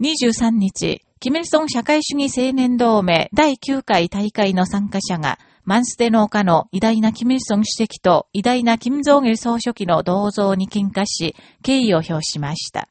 23日、キムルソン社会主義青年同盟第9回大会の参加者が、マンステの丘の偉大なキムルソン主席と偉大なキム・ジョンル総書記の銅像に喧嘩し、敬意を表しました。